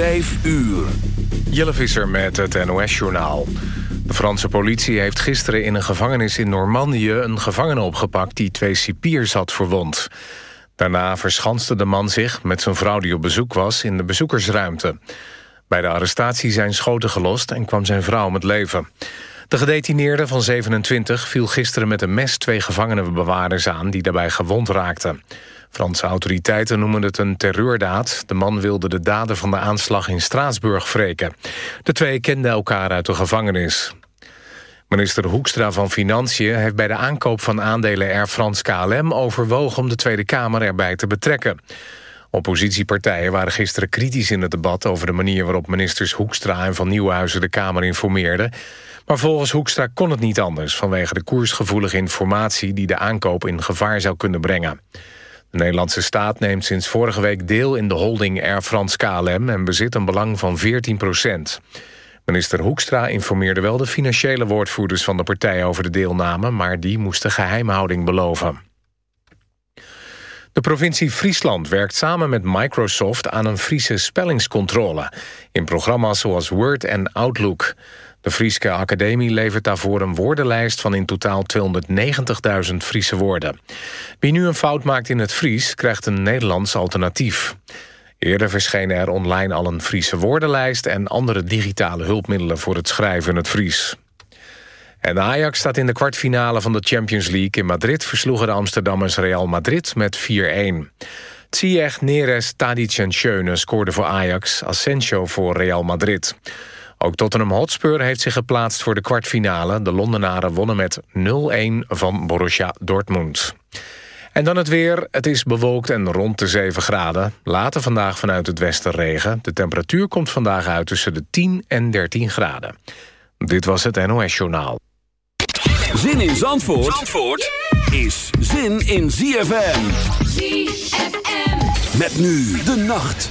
Vijf uur. Jelle Visser met het NOS-journaal. De Franse politie heeft gisteren in een gevangenis in Normandië... een gevangene opgepakt die twee cipiers had verwond. Daarna verschanste de man zich, met zijn vrouw die op bezoek was... in de bezoekersruimte. Bij de arrestatie zijn schoten gelost en kwam zijn vrouw om het leven. De gedetineerde van 27 viel gisteren met een mes... twee gevangenenbewaarders aan die daarbij gewond raakten. Franse autoriteiten noemen het een terreurdaad. De man wilde de daden van de aanslag in Straatsburg wreken. De twee kenden elkaar uit de gevangenis. Minister Hoekstra van Financiën heeft bij de aankoop van aandelen Air France KLM overwogen om de Tweede Kamer erbij te betrekken. Oppositiepartijen waren gisteren kritisch in het debat over de manier waarop ministers Hoekstra en Van Nieuwhuizen de Kamer informeerden. Maar volgens Hoekstra kon het niet anders vanwege de koersgevoelige informatie die de aankoop in gevaar zou kunnen brengen. De Nederlandse staat neemt sinds vorige week deel in de holding Air France KLM... en bezit een belang van 14 procent. Minister Hoekstra informeerde wel de financiële woordvoerders van de partij over de deelname... maar die moesten geheimhouding beloven. De provincie Friesland werkt samen met Microsoft aan een Friese spellingscontrole... in programma's zoals Word en Outlook... De Frieske Academie levert daarvoor een woordenlijst van in totaal 290.000 Friese woorden. Wie nu een fout maakt in het Fries krijgt een Nederlands alternatief. Eerder verscheen er online al een Friese woordenlijst... en andere digitale hulpmiddelen voor het schrijven in het Fries. En Ajax staat in de kwartfinale van de Champions League. In Madrid versloegen de Amsterdammers Real Madrid met 4-1. Ziyech, Neres, Tadic en Schöne scoorden voor Ajax. Asensio voor Real Madrid. Ook Tottenham Hotspur heeft zich geplaatst voor de kwartfinale. De Londenaren wonnen met 0-1 van Borussia Dortmund. En dan het weer. Het is bewolkt en rond de 7 graden. Later vandaag vanuit het westen regen. De temperatuur komt vandaag uit tussen de 10 en 13 graden. Dit was het NOS Journaal. Zin in Zandvoort, Zandvoort is zin in ZFM. ZFM. Met nu de nacht.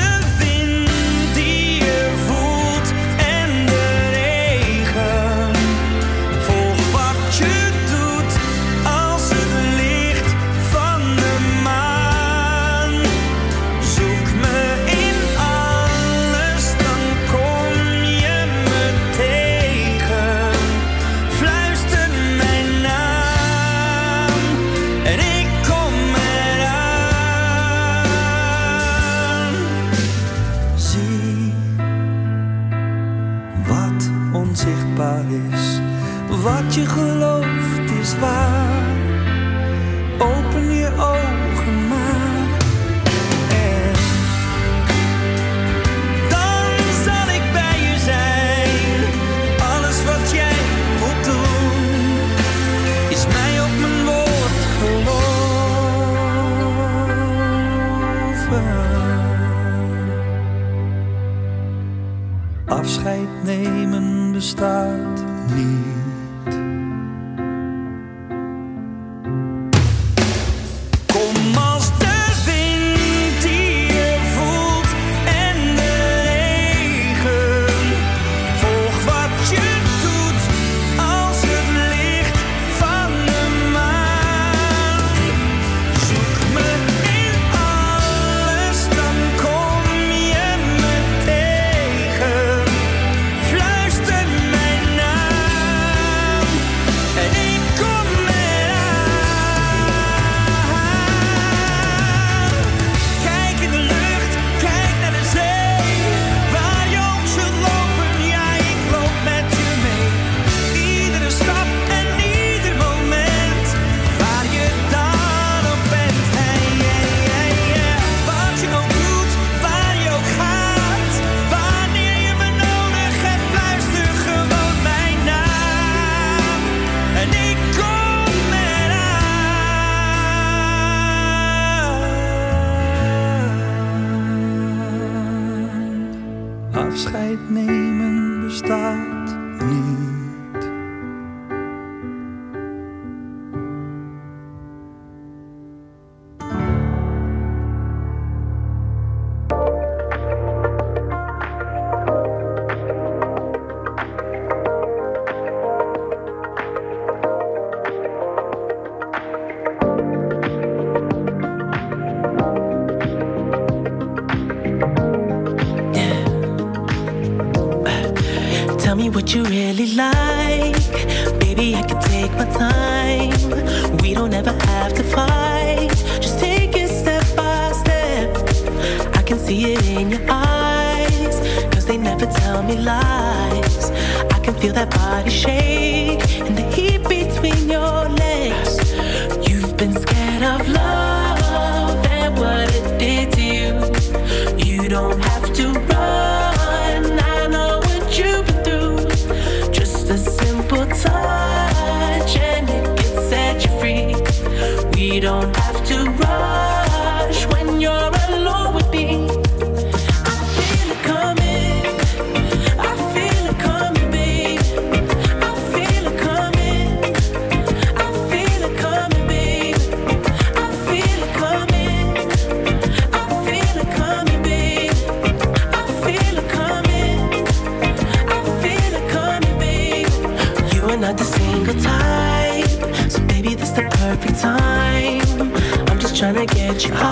afscheid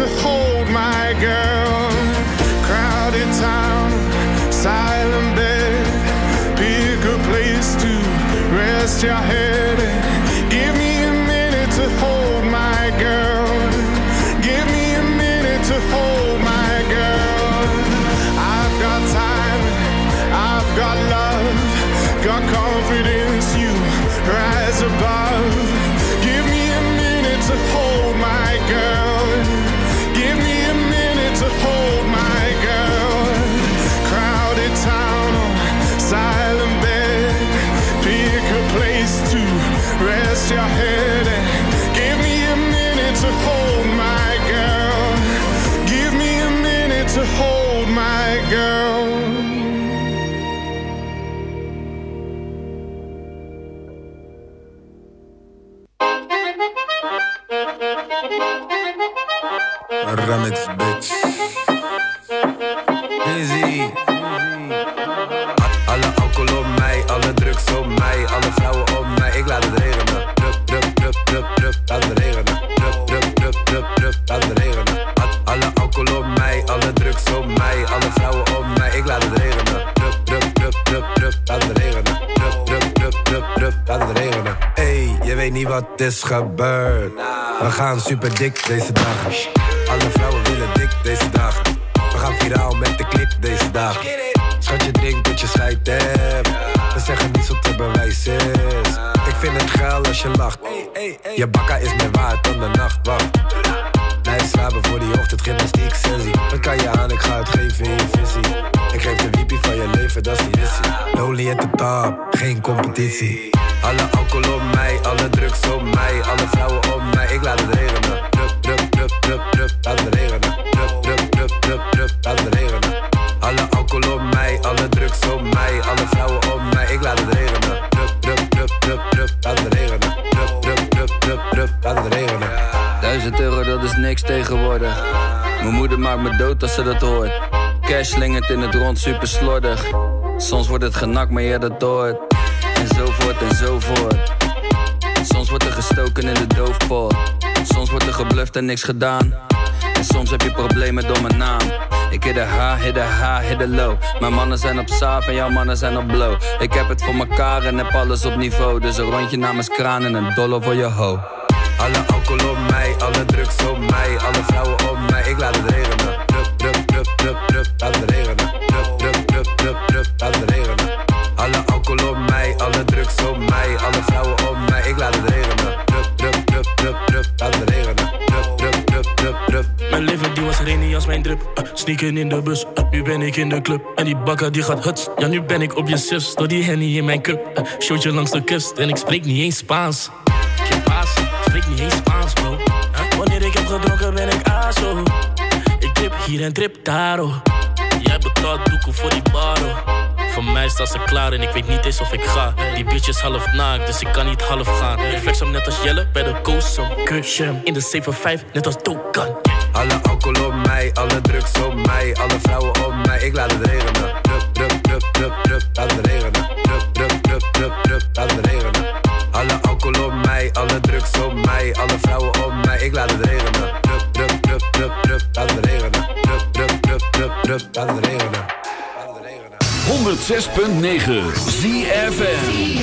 to hold my girl. Crowded town, silent bed. Pick a place to rest your head. Wat is gebeurd. We gaan super dik deze dagen. Alle vrouwen willen dik deze dagen. We gaan viraal met de klik deze dagen. Schat je denkt dat je scheid hebt. We zeggen niets wat te bewijzen is. Ik vind het geil als je lacht. Je bakka is meer waard dan de nachtwacht. Nee, slapen voor die ochtend, gymnastiek, sensie. Dan kan je aan, ik ga het geven in je visie. Ik geef de wiepie van je leven, dat is de missie. Lonely at the top, geen competitie. Alle alcohol op mij, alle drugs op mij, alle vrouwen op mij. Ik laat het regenen. Drup, drup, drup, drup, drup, laat het regenen. Drup, drup, drup, drup, drup, laat het regenen. Alle alcohol op mij, alle drugs op mij, alle vrouwen op mij. Ik laat het regenen. Drup, drup, drup, drup, drup, laat het regenen. Drup, drup, drup, drup, drup, laat het regenen. Duizend euro, dat is niks tegenwoordig. Mijn moeder maakt me dood als ze dat hoort. Cash slingert in het rond, super slordig. Soms wordt het genakt, maar je dat hoort. En zo voort en zo voort. Soms wordt er gestoken in de doofpot. Soms wordt er gebluft en niks gedaan. En soms heb je problemen door mijn naam. Ik hit de H, hit de de low. Mijn mannen zijn op saaf en jouw mannen zijn op blow. Ik heb het voor mekaar en heb alles op niveau. Dus een rondje namens kraan en een dollar voor je ho. Alle alcohol op mij, alle drugs op mij, alle vrouwen op mij. Ik laat het regenen. Drup, drup, drup, drup, drup, laat het regenen. Drup, drup, drup, drup, drup, laat het regenen. Alle alcohol op mij, alle drugs op mij, alle vrouwen op mij. Ik laat het regenen. Drup, drup, drup, drup, drup, laat het regenen. Drup, drup, drup, drup, drup. Mijn leven die was reni als mijn drip. Uh, sneaken in de bus, uh, nu ben ik in de club. En die bakker die gaat huts. Ja, nu ben ik op je zus. Door die henny in mijn cup. Uh, showtje langs de kust. En ik spreek niet eens Spaans. Geen paas, spreek niet eens Spaans, bro. Wanneer ik heb gedronken ben ik aso. Ik trip hier en trip daar, oh. Jij betaalt doeken voor die bar, oh. Voor mij staat ze klaar en ik weet niet eens of ik ga. Die bitch is half naakt, dus ik kan niet half gaan. Ik flex hem net als Jelle bij de kusje hem in de 7-5, net als Dokan. Alle alcohol op mij, alle drugs op mij, alle vrouwen op mij. Ik laat het regenen. Drup, drup, drup, drup, drup, laat het regenen. Drup, drup, drup, drup, drup, laat het regenen. Alle alcohol op mij, alle drugs op mij, alle vrouwen op mij. Ik laat het regenen. Drup, drup, drup, drup, drup, laat het regenen. Drup, drup, drup, drup, drup, laat het regenen. 106.9 ZFM.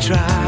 try.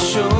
show.